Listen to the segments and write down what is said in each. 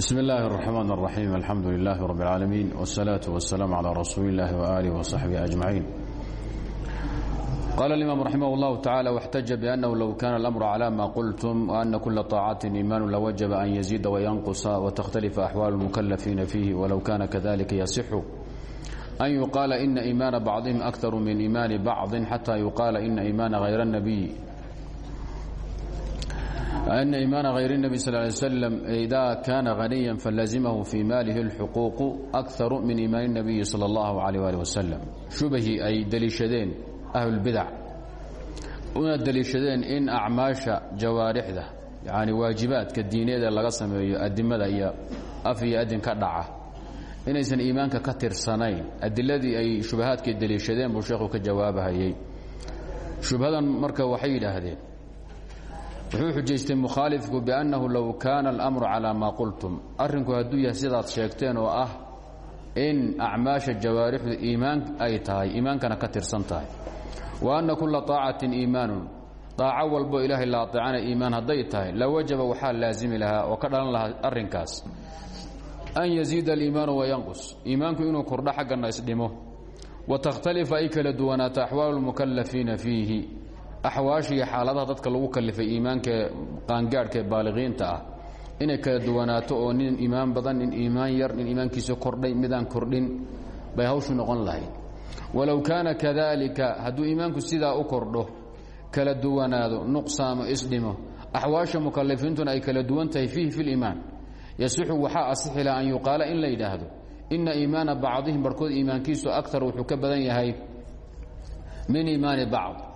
bsm اllahi الرحman الرaxيim alxamdu لlah rb اlعaalamiin والsalaaة والsalaam عlى rasuuli اllahi وآlih وصaxbihi أجmaعiin qala اlimam raximah اllahu tacalى واxtaja bأnnahu low kana اlamru clى ma qultum وأna kula طaacaةi iimaanu lawajaba an yaziida وyanqusa وتhtalifa أxwaal الmukalafiina fiihi walow kana kadalika yasixu an yuqaala ina iimaana bacضihim أkثar min iimaani bacضi xatى yuqaala ina iimaana hayr الnabiy أن إيمان غير النبي صلى اه عليه وسلم إذا كان غنيا فلزمه في ماله الحقوق أكثر من إيمان النبي صلى الله عليه وآله وسلم شبهي أي dلiishadeen أهل البدع una dلiishadeen in أعمaaشha جawaarixda يعني waaجibaadka diineeda laga sameeyo adimada iyo af iyo adin ka dhaca inaysan iimaanka ka tirsanayn adiladii ay shubahaadkii deliishadeen buu sheekhu ka jawaabahayey shubhadan marka waxay yidhaahdeen wuxuu xujaystay mukhaalifku biannahu low kaana alamru calaa maa qultum. Arrinku hadduu yahay sidaad sheegteen oo ah in acmaasha jawaarixdu iimaan ay tahay iimaankana ka tirsan tahay. Wa anna kulla طaacatin iimaanun. Daaco walbo ilaahay la aطeecana iimaan hadday tahay la wajaba waxaa laasimi lahaa oo ka dhalan lahaa arrinkaas. An yaziida aliimaanu wayanqus iimaanku inuu kordho xaggana isdhimo. Wa takhtalifa ay kala duwanaato axwaalu lmukalafiina fiihi axwaasha iyo xaaladaha dadka lagu kalifay iimaanka qaangaadhka ee baaliqiinta ah. Inay kala duwanaato oo nin iimaan badan nin iimaan yar nin iimaankiisa kordhay midaan kordhin bay hawshu noqon lahayd. Walow kaana kadalika hadduu iimaanku sidaa u kordho kala duwanaado nuqsaamo isdhimo axwaasha mukalifiintuna ay kala duwan tahay fiihi fi liimaan yasixu waxaa an yuqaala in la yidhaahdo ina iimaana bacdihim barhkood iimaankiisu akar wuxuu ka badan yahay min iimaani bacd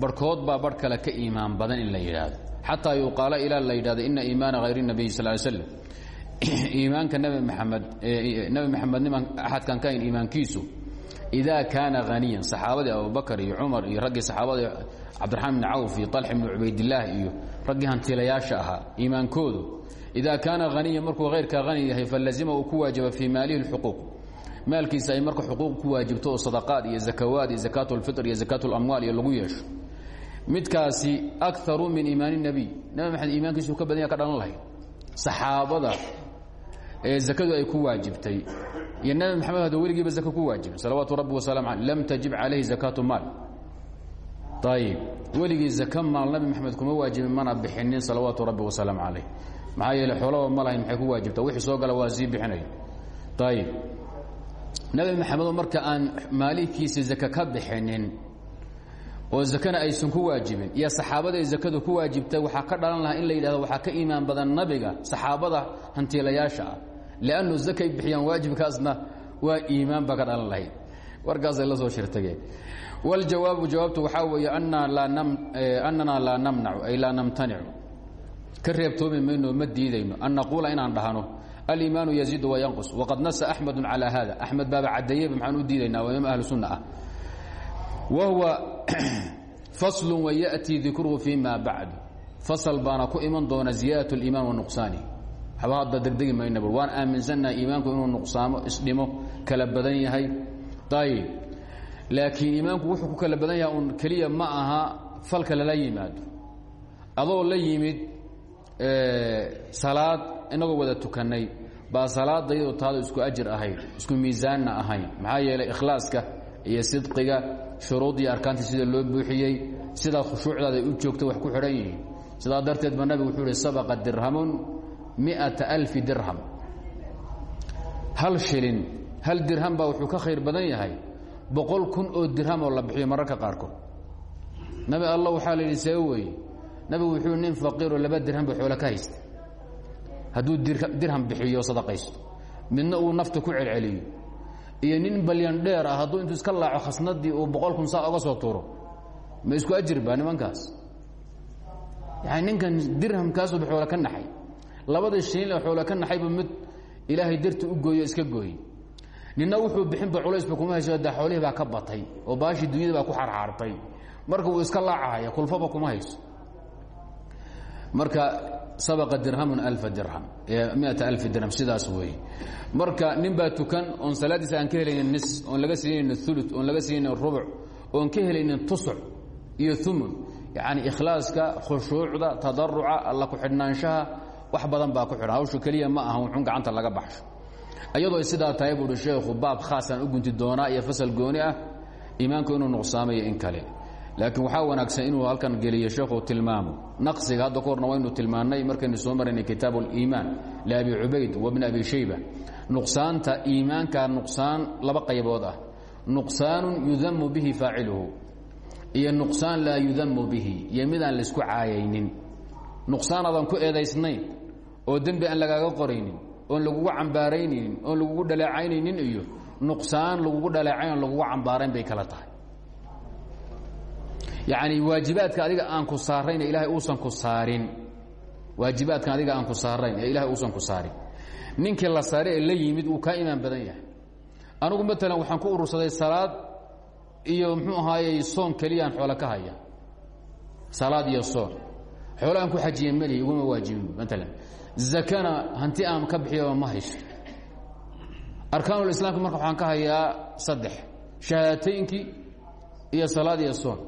barhkood baa barh kale ka iimaan badan in la yidhaahdo. Xataa yuqaalo ilaa la yidhahdo ina iimaana hayr nabiy sal l slam iimaanka nabi maxamed eh, nabi maxamed niman axadkan kahayn iimaankiisu idaa kaana haniyan saxaabadii abubakar iyo cumar iyo raggii saxaabadii cabdiraxmaan bni cawf iyo talxi bni cubaydillaah iyo raggii hantiilayaasha ahaa iimaankoodu idaa kaana haniyan markuu hayrka hani yahay falazima ku waajaba fii maalihi lxuquuq. Maalkiisa ay marka xuquuq ku waajibto oo iyo zakawaad iyo zakaat lfitr iyo zakaat lamwaal iyo lagu yeesho midkaasi akaru min iimaan الnabiy nabi maxamed iimaankiisu ka badan ya ka dhalan lahayd. Saxaabada ee zakadu ay ku waajibtay iyo nabi maxamed hada weligiiba zaka ku waajibay salawaatu rabbi wasalam aleh lam tajib calayhi zakaatu maal. Ayib weligii zaka maal nabi maxamed kuma waajibin mana bixinin salawaatu rabbi wasalam calayh maxaa yeele xoolaba ma lahayn maxay ku waajibta wixii soo gala waa sii bixinay. Ayib nabi maxamedoo marka aan maalikiisa zaka ka bixinin oo zakana aysan ku waajibin. Iyo saxaabada ay zakadu ku waajibtay waxaa ka dhalan lahaa in la yidhahdo waxaa ka iimaan badan nabiga saxaabada hantiilayaasha ah. Liannu zakay bixiyaan waajibkaasna waa iimaan baa ka dhalan lahayd warkaasay la soo shirtageen. Waljawaabu jawaabtu waxaa weeye annanaa laa namnacu ay laa namtanicu. Ka reebtoomi mayno ma diidayno. An naquula inaan dhahno aliimaanu yaziidu wayanqus waqad nasa axmedu calaa hada axmed baaba caddeeyeyba maxaan u diidaynaa waa imaam ahlu sunna ah. Wahuwa faslu wayaأtii dikruhu fi ma bacdu fasal baana ku iman doona ziyaadaة اliimaan wa nuqsaani waxba hadda degdegi mayna bur waan aaminsannahay iimaanku inuu nuqsaamo isdhimo kala badan yahay ayib laakiin iimaanku wuxuu ku kala badan yahay un keliya ma aha falka lala yimaado adoo la yimid salaad inagoo wada tukannay baa salaada iyadoo taada isku ajir ahayn isku miisaanna ahayn maxaa yeelay ikhlaaska iyo sidqiga shuruuddii arkaantii sida loo buuxiyey sidaa khushuucdaada u joogta wax ku xidhan yihiin. Sidaa darteed ba nabigu wuxuu ihi sabaqa dirhamun miata alfi dirham. Hal shilin hal dirham baa wuxuu ka khayr badan yahay boqol kun oo dirham oo la bixiyo mararka qaarkood. Nabi allah waxaa la yidhi see weeye nabigu wuxuu nin faqiiroo laba dirham ba xoolo ka haysta. Hadduu dirham bixiyo sadaqaysto. Midna uu nafta ku celceliyo iyo nin balyan dheer ah hadduu intuu iska laaco khasnadii uu boqol kun saa oga soo tuuro ma isku ajir ba nimankaas. Yani ninkan dirhamkaasuba xoolo ka naxay. Labada shilin oo xoolo ka naxayba mid ilaahay darti u gooyo iska gooye ninna wuxuu bixinba culaysba kuma hayso da xoolihii baa ka batay oo baashii dunyada baa ku xarxaartay marka uu iska laacahaya kulfaba kuma hayso marka sabaqa dirhamun alfa dirham. Miata alfi dirham sidaas weeye. Marka nin baa tukan oon salaaddiisa aan ka helaynin nis oon laga siinaynin ulu oon laga siinaynin rubuc oon ka helaynin tusuc iyo umun yacni ikhlaaska khushuucda tadaruca alla ku-xidhnaanshaha wax badan baa ku xidhan hawshu keliya ma aha wuxun gacanta laga baxsho. Iyadoo sidaa tahay buuhi sheekhu baab khaasaan u gunti doonaa iyo fasal gooni ah iimaanku inuu nuqsaamayo in kale laakiin waxaa wanaagsan inuu halkan geliyo sheekhu tilmaamo. Naqsiga hadda kahorna waynu tilmaannay markaynu soo maraynay kitaab اliimaan liabi cubayd wabni abi shayba. Nuqsaanta iimaanka nuqsaan laba qaybood ah. Nuqsaanu yudamu bihi faaciluhu iyo nuqsaan laa yudamu bihi iyo midaan laysku caayaynin. Nuqsaan aadan ku eedaysnayn oo dembi aan lagaaga qoraynin oon lagugu cambaaraynaynin oon lagugu dhaleecaynaynin iyo nuqsaan lagugu dhaleecayn oon lagugu bay kala tahay yacni waajibaadka adiga aan ku saarayn ee ilaahay uusan ku saarin. Waajibaadkan adiga aan ku saarayn ee ilahay uusan ku saarin. Ninkii la saare ee la yimid uu kaa imaan badan yahay. Anugu maalan waxaan ku urursaday salaad iyo muxuu ahaayey soon keliyaan xoolo ka haya. Salaad iyo soon. Xoolo aan ku xajiye meli iguma waajibin maalan zakana hanti aan ka bixiyaba ma haysto arkaanulislaamka marka waxaan ka hayaa saddex. Shahaadaataynkii iyo salaad iyo soon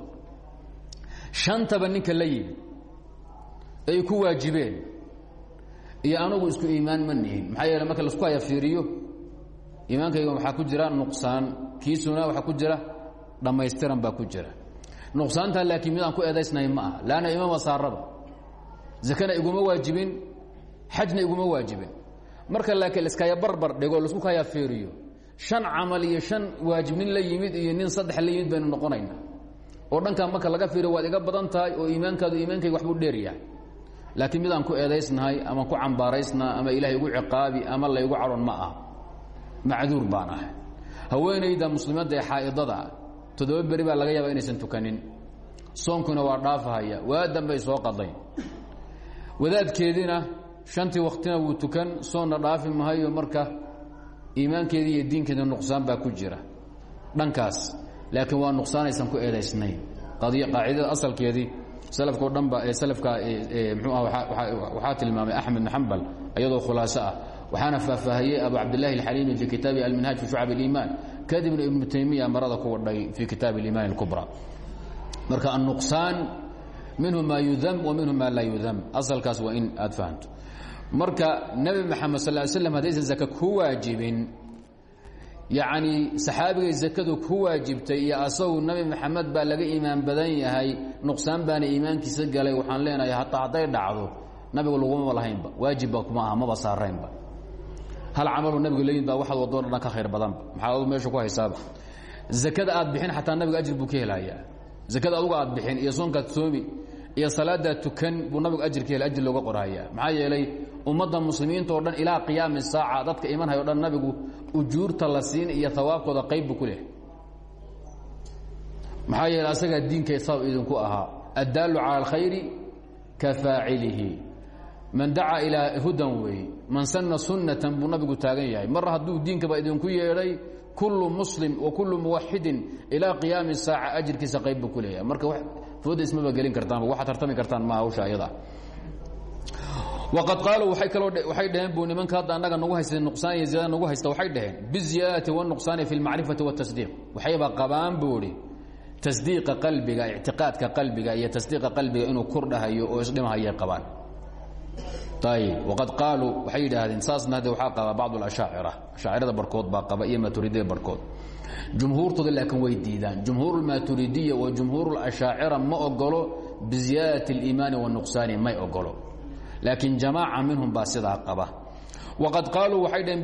shantaba ninka la yimid ay ku waajibeen iyo anugu isku iimaan ma nihin. Maxaa yeele marka la isku haya fiiriyo iimaankayga waxaa ku jira nuqsaan kiisuna waxaa ku jira dhammaystiran baa ku jira. Nuqsaantaa laakiin mid aan ku eedaysnahay ma aha. Laanna imaama saaraba zakana iguma waajibin xajna iguma waajibin. Marka laakiin liskaya barbar dhigo la isku kaya fiiriyo shan camal iyo shan waajib nin la yimid iyo nin saddex la yimid baynu noqonayna oo dhankaa marka laga fiiriyo waad iga badan tahay oo iimaankaadu iimaankayga waxbuu dheeryahay laakiin mid aan ku eedaysnahay ama ku cambaaraysnaa ama ilaahay igu ciqaabi ama laygu cadhon ma ah macduur baan haweenayda muslimadda ee xaa'idada ah toddoba beri baa laga yaaba inaysan tukanin. Soonkuna waa dhaafahaya. Waa dambay soo qadayn wadaadkeediina shantii waktina wuu tukan soonna dhaafi mahayo marka iimaankeedii iyo diinkeeda baa ku jira. Dhankaas laakiin waa nuqsaanaysan ku eedaysnayn qadiya qaacidada asalkeedii salafka o dhan ba ee salafka mxuu ah waxaa tilmaamay axmed mxambal iyadoo khulaaso ah. Waxaana faahfaahiyey abu cabdillaahi alxaliimi fii kitaabi alminhaaj fi shucab aliimaan. Kadibna ibnu taymiya marada ku wadhay fii kitaabi aliimaan alkubra. Marka annuqsaan minhu maa yudam wa minhu maa laa yudam asalkaas waa in aad fahamto. Marka nebi maxamed sal l slam haddaysan zaka ku waajibin yacni saxaabigay zakadu ku waajibtay iyo asagu nebi maxamed baa laga iimaan badan yahay nuqsaan baana iimaankiisa galay. Waxaan leenahay hataa hadday dhacdo nabigu lagumaba lahaynba waajibba kuma aha maba saaraynba hal camaluu nabigu leeyihiin baa waxaad wadoo dhan ka khayr badanba maxaa adu meesha ku haysaaba? Zakada aad bixin xataa nabiga ajir buu ka helayaa. Zakada adugu aad bixin iyo soonkaad soomi iyo salaadaad tukan buu nabigu ajir ka hela ajir looga qorhayaa maxaa yeelay ummadda muslimiinta oo dhan ilaa qiyaami saaca dadka imanhay o dhan nabigu ujuurta la siin iyo hawaabkooda qayb buu ku lehay maxaa yeele asagaa diinka sabab idinku ahaa. Addaalu cala ka faacilihi. Man dacaa ilaa hudan weeye man sanna sunnatan buu nabigu taagan yahay. Mar hadduu diinkaba idinku yeedhay kullu muslim wa kullu muwaxidin ilaa qiyaami saaca ajirkiisa qayb buu ku leeyahay fooda ismaba gelin kartaanba waxaad tartami kartaan ma hawsha ayada. Waqad qaaluu waxay dhaheen buu nimanka hadda annaga nagu haysta nuqsaan iyo ziyada nagu haysta waxay dhaheen biziyaadati wanuqsaani fi lmacrifati watasdiiq waxayba qabaan buu idhi tasdiiqa qalbiga ictiqaadka qalbiga iyo tasdiiqa qalbiga inuu kordhahayo oo isdhimahayay qabaan. Ayib waqad qaaluu waxay yidhaahdeen saasna hadde waxaa qaba bacd اlashaacira ashaacirada barkood baa qaba iyo maaturidiyada barkood jumhuurtooda laakiin way diidaan jumhuur اlmaaturidiya wa jumhuur اlashaacira ma ogolo biziyaadati اliimaani wanuqsaani may ogolo laakiin jamaaca minhum baa sidaa qaba waqad qaaluu waxay dhaheen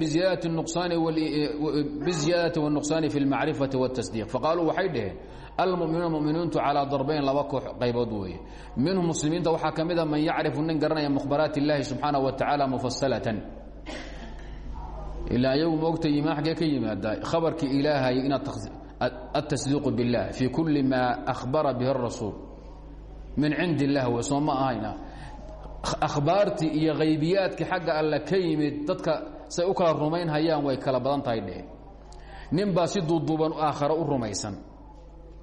biziyaadati wاnuqsaani fi اlmacrifati wاtasdiiq faqaaluu waxay dhaheen almuminuuna muminiintu calaa darbayn laba koox qaybood weeye minhum muslimiinta waxaa ka mida man yacrifu nin garanaya mukhbaraat اllaahi subxaanaه wa tacaala mufasalatan ilaa iyagu maogta yima xaggee ka yimaada khabarkii ilaahay inaad atasdiiqu biاllah fii kulli maa akhbara bihi rasuul min cindi illah w soo ma ahayna. Akhbaartii iyo haybiyaadkii xagga alle ka yimid dadka say u kala rumaynhayaan way kala badan tahay dheh. Nin baa si duuduuban aakhare u rumaysan.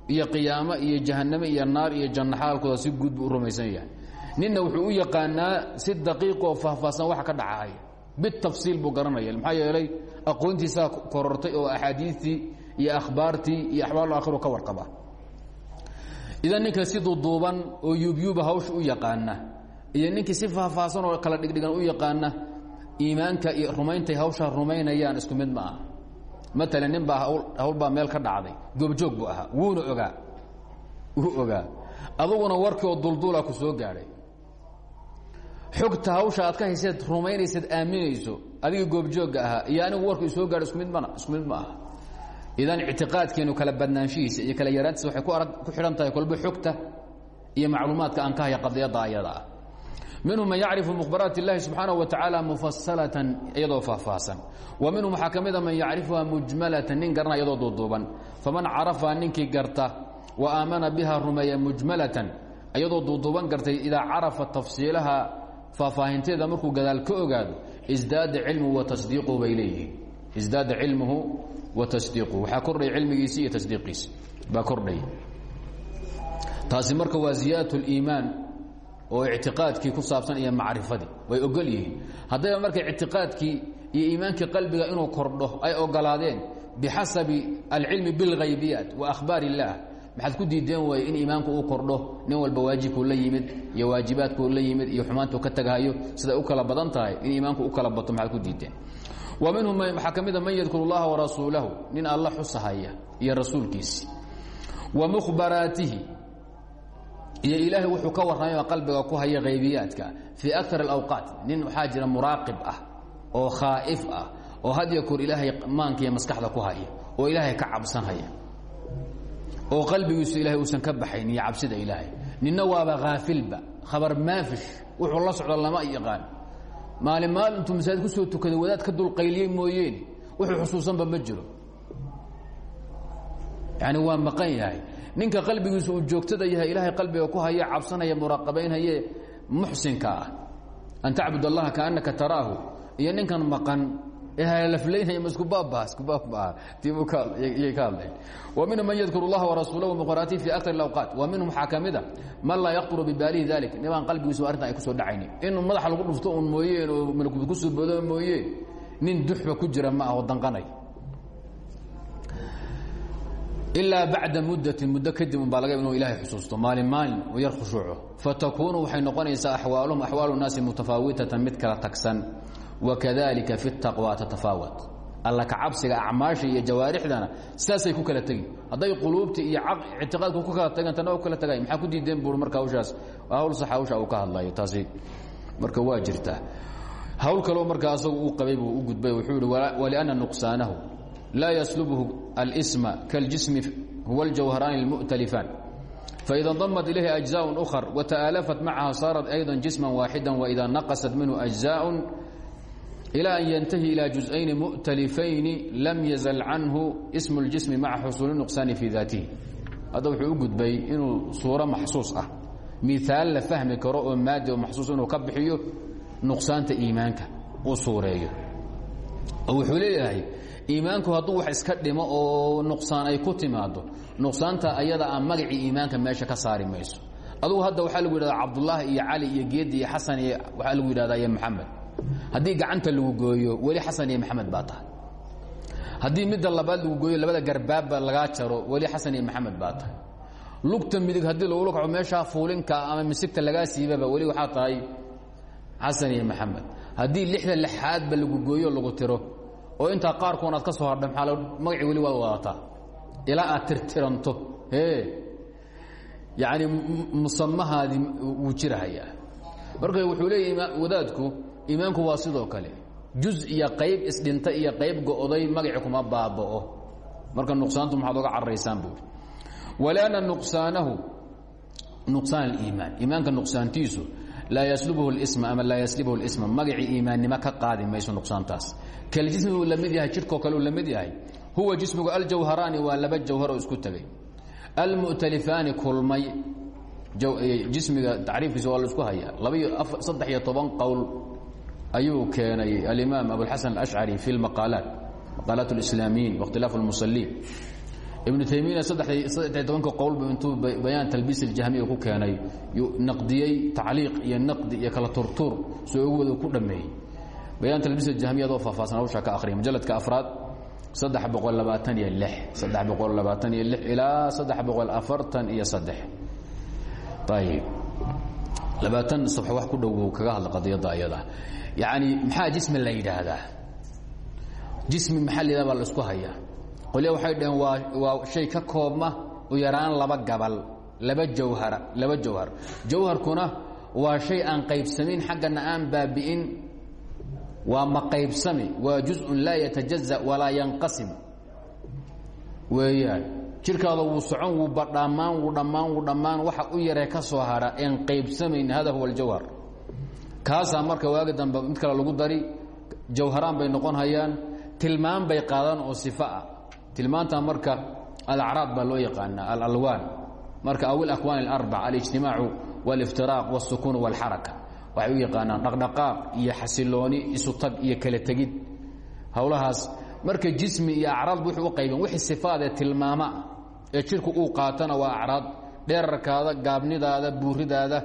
Iyo qiyaamo iyo jahanname iyo naar iyo janna xaalkooda si guud u rumaysan yahay. Ninna wuxuu u yaqaanaa si daqiiqoo faahfaahsan wax ka dhacay bitafsiil buu garanaya. maxaa yeelay aqoontiisaa korortay oo axaadiistii iyo akhbaartii iyo axwaal aakhiru ka warqaba idan ninka si duuduuban oo yuubyuuba hawsha u yaqaana iyo ninkii si faahfaahsan oo kala dhigdhigan u yaqaana iimaanka iyo rumayntay hawshaa rumaynayaan isku mid ma aha maalan nin baa hawlbaa meel ka dhacday goobjoog buu ahaa wuuna ogaa wuu ogaa aduguna warkii oo duldula ku soo gaadhay xogta hawsha aad ka hayseed rumaynaysaed aaminayso. Adiga goobjoogga ahaa iyo anigu warku isoo gaadho isku mid mana isku mid ma aha. Idan ictiqaadkeenu kala badnaanshihiisa iyo kala yaraantiisa waxay ku xidhan tahay kolba xogta iyo macluumaadka aan ka haya qadiyadda ayada ah. Minhum man yacrifu mukhbaraat اllahi subxaanaه wa tacaala mufasalatan iyadoo faahfaahsan. Wa minhum waxaa ka mida man yacrifuha mujmalatan nin garana iyadoo duuduuban. Faman carafaha ninkii garta wa aamana biha rumeeya mujmalatan iyadoo duuduuban gartay idaa carafa tafsiilaha faahfaahinteeda markuu gadaal ka ogaado isdaada cilmuhu wa tasdiiquhu bay leeyihiin. Isdaada wa tasdiiquhu waxaa kordhaya cilmigiisii iyo tasdiiqiisi. Baa kordhaya taasi marka waa ziyaadatu oo ictiqaadkii ku saabsan iyo macrifadii. Way ogol yihiin. Haddayba marka ictiqaadkii iyo iimaankii qalbiga inuu kordho ay ogolaadeen bixasabi alcilmi biاlghaybiyaat wa ahbaar maxaad ku diideen waay in iimaanku uu kordho? Nin walba waajibkuu la yimid iyo waajibaadkuu la yimid iyo xumaantuu ka tagahayo. Siday u kala badan tahay in iimaanku u kala bato maxaad ku diideen? Wa minhum waxaa ka mida man yadkuru اllaha warasuulahu nin alla xusahaya iyo rasuulkiisi. Wa mukhbaraatihi iyo ilaahay wuxuu ka warramay qalbiga ku haya haybiyaadka fii akar اlawqaat nin waxaa jira muraaqib ah oo khaa'if ah oo had ya koor ilaahay maanka iyo maskaxda ku haya oo ilaahay ka cabsanhaya oo qalbigiisu ilahay uusan ka baxayn iyo cabsida ilaahay. Ninna waaba haafilba khabar maafish wuxuu la socdo lama yaqaan. Maalin maalintuu masaajid ku soo tukaday wadaad ka dulqayliyey mooyeen wuxuu xusuusanba ma jiro. Yani waa maqan yahay. Ninka qalbigiisu uu joogtada yahay ilaahay qalbiga ku haya cabsanaya muraaqabaynhaye muxsinka ah. An tacbud allaha kaannaka taraahu. Iyo ninkan maqan minhum man yadkuru اllaha warasuulahu muqaraatihi fi aktar اlawqaat wa minhum waxaa ka mid a man laa yaqturu bibaalihi dalik nibaan qalbigiisu arrintan ay ku soo dhacaynin inuu madaxa lagu dhufto un mooyeen oo malkuud ku soo boodo mooyee nin duxba ku jira ma ah oo danqanay ilaa bacda muddatin muddo kadib un baa laga inuu ilahay xusuusto maalin maalin u yar khushuuco fatakuunu waxay noqonaysaa axwaaluhum axwaalu nnaasi mutafaawitatan mid kala tagsan wakadalika fi taqwa tatafaawat alla ka cabsiga acmaasha iyo jawaarixdana saasay ku kala tegi hadday quluubta iyo ictiqaadku ku kala tagaan tana kala tagay maxaa ku diideen buur marka hawshaas hawl sax hawsha uu ka hadlayo taasi marka waa jirtaa hawl kaloo marka asagu uu qabay buu u gudbay wuxuu yihi walianna nuqsaanahu laa yaslubhu alsma kaاljismi huwa اljawharaani اlmu'talifaan faida damad ilayhi أجزاء أkhر وتآلفت macaha saarat أيضا جisما waaxida وإida naqصت minhu أجزاء إلى أن ينتهي إلى جزئين مؤتلفين لم يزل عنه اسم الجسم مع xصuuل النقصان في ذاته hadda wuxuu u gudbay inuu suuro maxsuuص ah miثaal la fahmi karo oo maadi o maxsuuص inuu ka bixiyo nuqsaanta iimaanka u suureeyo oo wuxuu leeyahay iimaanku hadduu wax iska dhimo oo nuqsaan ay ku timaado nuqsaanta ayada a magacii iimaanka meesha ka saari mayso adugu hadda waxaa lagu yidhahda cabdullaahi iyo cali iyo geedi iyo xasan iyo waxaa lagu yidhahdaa iyo maxamed haddii gacanta lagu gooyo weli xasan iyo maxamed baa tahay. Haddii midda labaad lagu gooyo labada garbaabba lagaa jaro weli xasan iyo maxamed baa tahay. Lugta midig haddii lagula kaco meeshaa fuulinka ama misigta lagaa siibaba weli waxaa tahay xasan iyo maxamed. Haddii lixda lixaadba lagu gooyo lagu tiro oo intaa qaarkoon aad ka soo hadha maaa magacii weli waad wadataa ilaa aad tirtiranto yani musamahaadii wuu jirahayaa. Marka wuxuu leeya wadaadku iimaanku waa sidoo kale. Juz iyo qayb isdhinta iyo qayb go'day magaci kuma baaba'o. Marka nuqsaantu maxaad oga cararaysaan buui walianna nuqsaanahu nuqsaan aliimaan. Iimaanka nuqsaantiisu laa yaslubhu اlsma ama laa yaslibhu اlsma magacii iimaannimo ka qaadi mayso nuqsaantaas. Kaljismi uu la mid yahay jidhkoo kale uu la mid yahay huwa jismigu aljawharaani waa laba jawhar oo isku tegay almu'talifaani kulmay jismiga tacriifkiisa waa la isku hayaa. Saddex iyo toban qowl ayuu keenay alimaam abuاlxasan alashcari fi lmaqaalaat maqaalaat اlislaamiyiin waاkhtilaaf اlmusaliin ibnu taymiyana saddex tobanka qowlbu intuu bayaan talbiis اljahmiya ku keenay naqdiyey tacliiq iyo naqdi iyo kala turtuur soo ogooda ku dhammeeyey bayaan talbiis اljahmiya adoo faahfaahsan hawshaa ka akhriya mujaladka afraad saddex boqol labaatan iyo lix saddex boqol labaatan iyo lix ilaa saddex boqol afartan iyo saddex ayib labaatan sabx wax ku dhow kaga hadla qadiyadda ayada. Yacni maxaa jismi la yidhaahdaa? Jismi maxaa la yidhahda baa la isku hayaa qolya waxay dhaheen waa waa shay ka koobma u yaraan laba gabal laba jawhara laba jawhar. Jawharkuna waa shay aan qaybsamayn xaggana aan baabi'in. Waa ma qaybsami waa juzءun laa yatajaزa walaa yanqasim. Weeyaan jirkaada wuu socon wuu badhammaan wuu dhammaan wuu dhammaan waxa u yaree ka soo hara een qaybsamayn hada huwa اljawhar kaasaa marka waagi dambe mid kale lagu dari jawharaan bay noqon hayaan tilmaan bay qaadaan oo sifa ah tilmaanta marka alacraad baa loo yaqaanaa alalwaan marka aw ilakwaan اlarbac alijtimaacu wاliftiraaq wاsukuun wاlxaraka waxay u yaqaanaan dhaqdhaqaaq iyo xasilooni isu tag iyo kala tegid howlahaas marka jismi iyo acraad wuxuu u qaybeen wixii sifaadee tilmaama ah ee jirku uu qaatana waa acraad. Dheerarkaada gaabnidaada buuridaada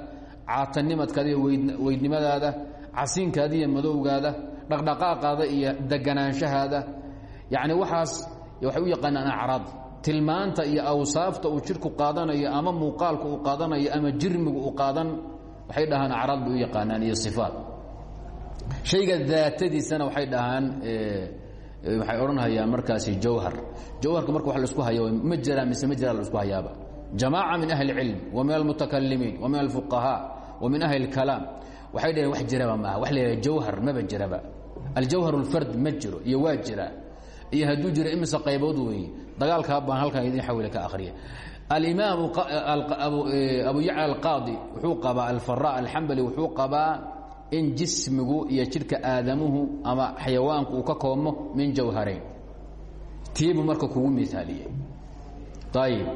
caatanimadkaada iyo weydnimadaada casiinkaada iyo madowgaada dhaqdhaqaaqaada iyo deganaanshahaada. Yacni waxaas waxay u yaqaanaan acraad. Tilmaanta iyo awsaafta uu jirku qaadanayo ama muuqaalka uu qaadanayo ama jirmigu uu qaadan waxay dhahaan acraad bay u yaqaanaan iyo sifaat. Shayga daatadiisana waxay dhahaan waxay odhanhayaan markaasi jawhar jawharka marka wa laisku haya ma jiraa mise ma jiraa laisku hayaaba jamaaca min ahli اlcilm wa min almutakalimiin wa min alfuqahaa wa min ahli اlkalaam waxay dhaheen wax jiraba maaha wax la yidhaha jawhar maba jiraba aljawhar اlfard ma jiro iyo waa jira iyo hadduu jiro imise qaybood weeye dagaalkaa baan halkan idin xawile ka akhriya alimaam abu yacla alqaadi wuxuu qabaa alfara alxambali wuxuu qabaa in jismigu iyo jidhka aadamuhu ama xayawaanku uu ka koobmo min jawharayn tiibuu marka kugu miaaliyey ayib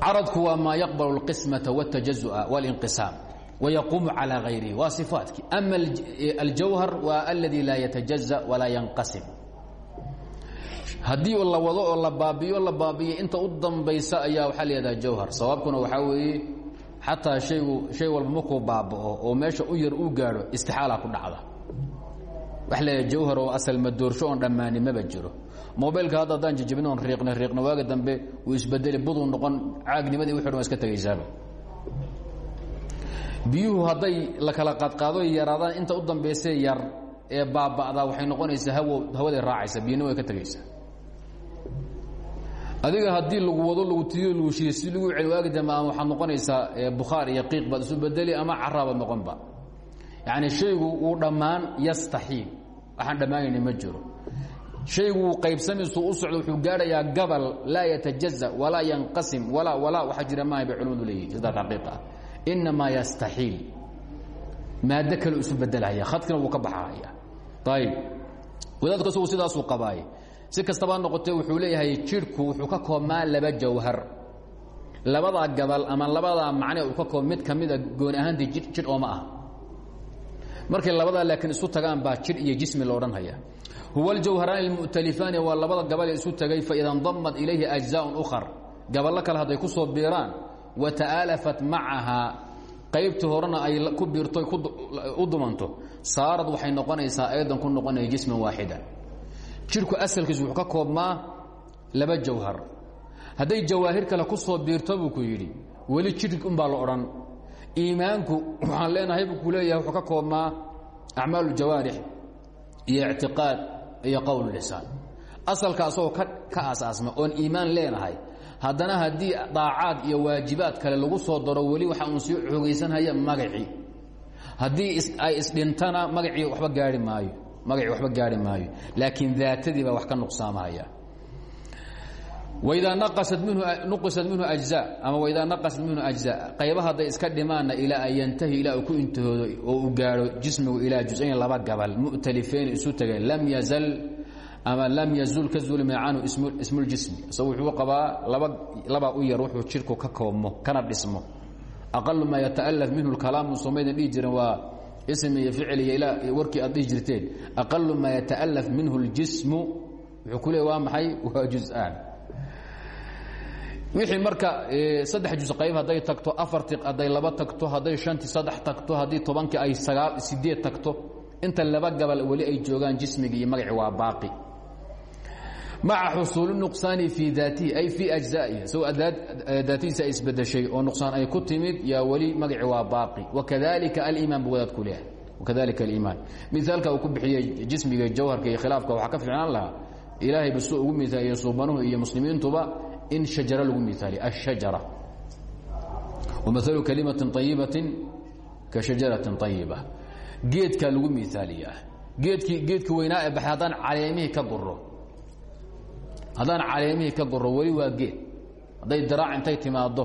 caradku waa maa yaqbal اlqismaةa wاtajazua wاlinqisaam wayaquumu calى hayrihi waa صifaatki ama aljawhar waa aladi laa yatajaزa walaa yanqasim haddii la wado oo la baabiyo la baabiyo inta u dambaysa ayaa waxaa la yihahdaa jawhar sabaabkuna waxaa weeye xataa haygu shay walba markuu baaba'o oo meesha u yar uu gaadho istixaala ku dhacda. La yidhaha jawhar oo asal madoorsho oon dhammaani maba jiro. Mobaylka hadda haddaan jijibin oon riiqna riiqna waaga dambe uu isbedeli buduu noqon caagnimadii wixi dhan waa iska tegaysaaba biyuhu hadday la kala qaadqaado yaraadaan inta u dambaysee yar ee baaba'daa waxay noqonaysaa hawo hawaday raacaysa biyana way ka tegaysaa adiga haddii lagu wado lagu tiyo lagu shiiyo si lagu celi waagi dambe ama waxaad noqonaysaa bukhaar iyo qiiq baad isu bedeli ama caraabaad noqonba yacni shaygu wuu dhammaan yastaxiil. Waxaan dhammaanayna ma jiro. Shaygu wuu qaybsamisu u socdo wuxuu gaadhayaa gabal laa yatajaza walaa yanqasim walaa walaa waxa jira maahay bay culimadu leeyihiin sidaa xaqiiqa. Ah inamaa yastaxiil. Maaddo kale isu bedelhaya khadkina wuu ka baxahaya ayib wadaadku isagu sidaasuu qabaaye si kastaba noqotee wuxuu leeyahay jidhku wuxuu ka koobmaa laba jawhar. Labadaa gabal ama labadaa macne uu ka koob mid ka mida gooni ahaantii jidh ooma ah. Markay labadaa laakiin isu tagaan baa jidh iyo jismi lo odhanhaya. Huwa aljawharaani almu'talifaani waa labada gabal isu tagay faida ndamad ilayhi ajzaaءun ukhar. Gaballo kale hadday ku soo biiraan wa ta'aalafat macahaa qaybtii horena ay ku biirto u dumanto. Saarad waxay noqonaysaa aydan ku noqonaya jisman waaxida jidhku asalkiisu wuxuu ka koobmaa laba jawhar. Hadday jawaahir kale ku soo biirto buu ku yidhi weli jidh unbaa la odhan. Iimaanku waxaan leenahay buu leeyahay wuxuu ka koobmaa acmaal uljawaarix iyo ictiqaad iyo qowl lisaan. Asalka asagoo ka asaasma oon iimaan leenahay haddana haddii daacaad iyo waajibaad kale lagu soo daro weli waxa uun sii xoogaysanhaya magacii. Haddii ay isdhintana magacii waba gaari maayo magacii waxba gaari maayo. Laakiin daatadii baa wax ka nuqsaamahaya waidaa nuqisat minhu ajza ama waidaa naqasat minhu ajza qayba hadday iska dhimaanna ilaa an yantahi ilaa uu ku intihoodo oo uu gaadho jismigu ilaa jusayn laba gabal mu'talifeyn isu tageen lam yazal ama lam yazul ka zulmi canhu ismuljismi isagu wuxuu qabaa laba labaa u yar wuxuu jidhku ka koobmo kana dhismo. Aqalu maa yata'alaf minhu lkalaamu somaydan dhihi jiren waa ism iyo ficil iyo ilaa warkii aad dhihi jirteen aqalu maa yata'alaf minhu اljismu wixii marka saddex juz qayb hadday tagto afartii hadday laba tagto hadday shantii saddex tagto haddii tobankii ay sagaal sideed tagto inta laba gabal weli ay joogaan jismigii iyo magaci waa baaqi maca xusuuli nuqsaani fii daatihi ay fii ajzaihi isagoo daatihiisa ay isbedeshay oo nuqsaan ay ku timid yaa weli magaci waa baaqi. Wakadalika aliimaan bu wadaad ku leehay wakadalika aliimaan. Miaalka uu ku bixiyey jismiga jawharka iyo khilaafka waxaa ka fiicnaan lahaa ilaahay basu ugu miaaliye suubanuhu iyo muslimiintuba in shajaro lagu miaaliye ashajara wamalu kalimatin ayibatin ka shajaratin ayiba geedkaa lagu miaaliyaa geedkii geedki weynaa ee baxay haddaan caleemihii ka guro haddaan caleemihii ka guro weli waa geed. Hadday diraac intay timaaddo